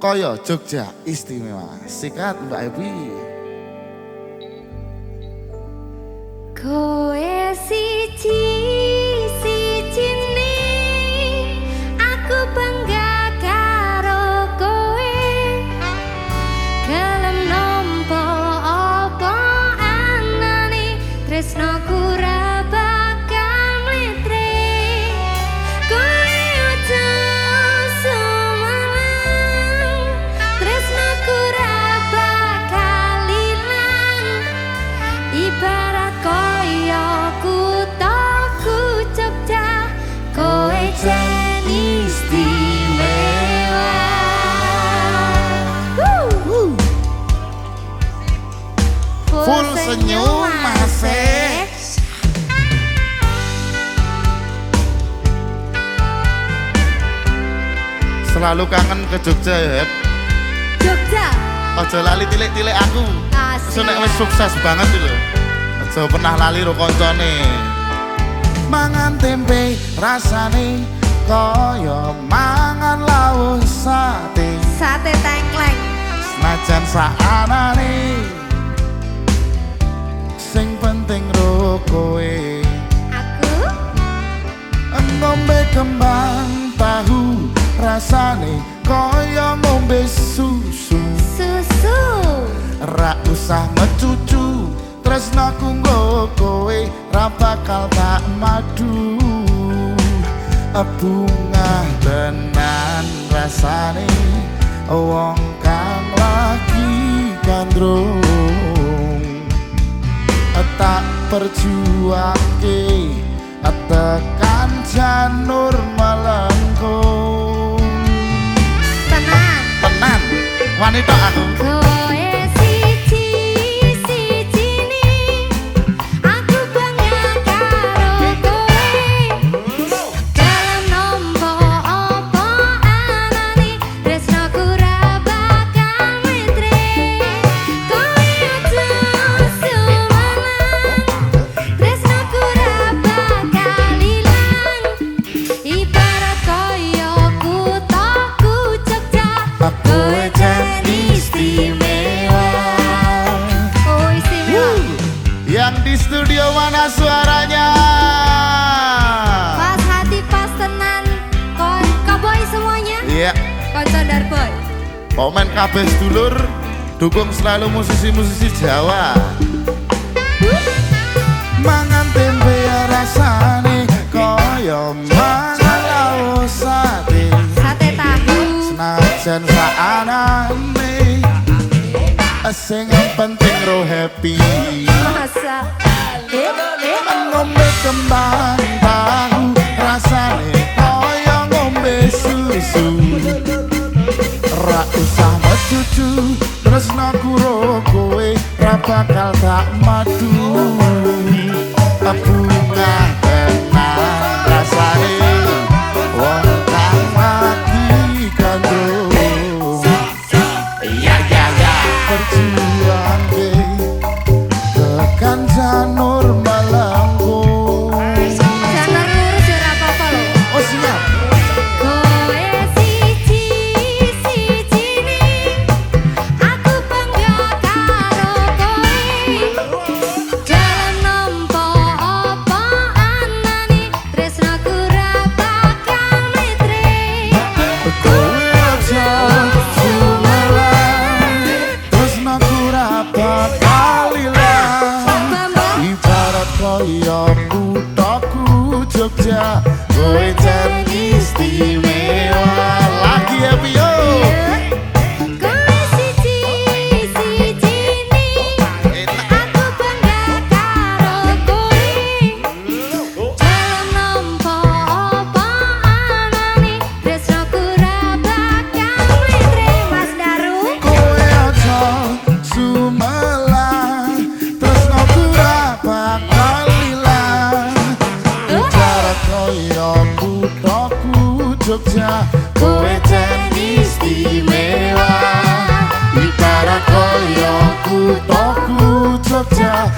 Koyo Jogja istimewa. Sikat Mbak Ebi. Koe siji senyum masih. Selalu kangen ke Jogja ya. Jogja Ojo lali tilik-tilik aku. Asik wis sukses banget itu. Ojo pernah lali ro koncone. Mangan tempe rasane kaya mangan lawuh sate. Sate tengkleng Senajan saanane kowe. Aku? Ngombe kembang tahu rasane kaya ngombe susu. Susu? Ra usah mecucu tresnaku nggo kowe ra bakal tak madu. Bunga tenan rasane wong kang lagi gandrung perjuangke tekan janur melengkung Tenang tenan. Wanita aku Iya, Konco Darboy. Komen kabeh sedulur Dukung selalu musisi-musisi Jawa. Mangan tempe ya rasane Kaya mangan lawuh sate. Sate tahu. Senajan saanane Sing penting ro happy. Masa? Eh eh ngombe kembang bakal tak madu Jah, for eternity Jogja Kowe ceni istimewa Ikara koyo kutoku Jogja.